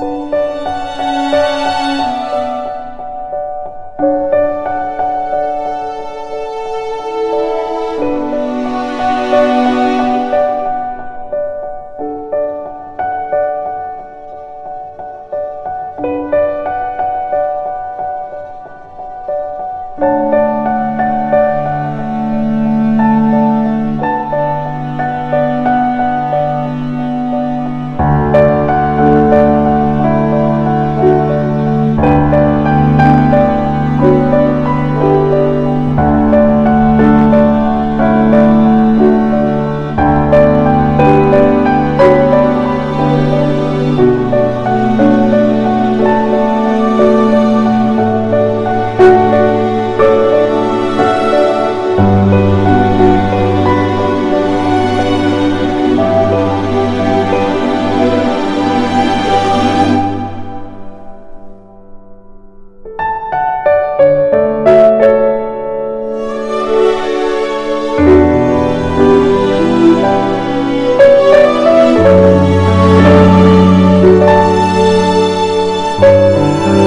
Música Música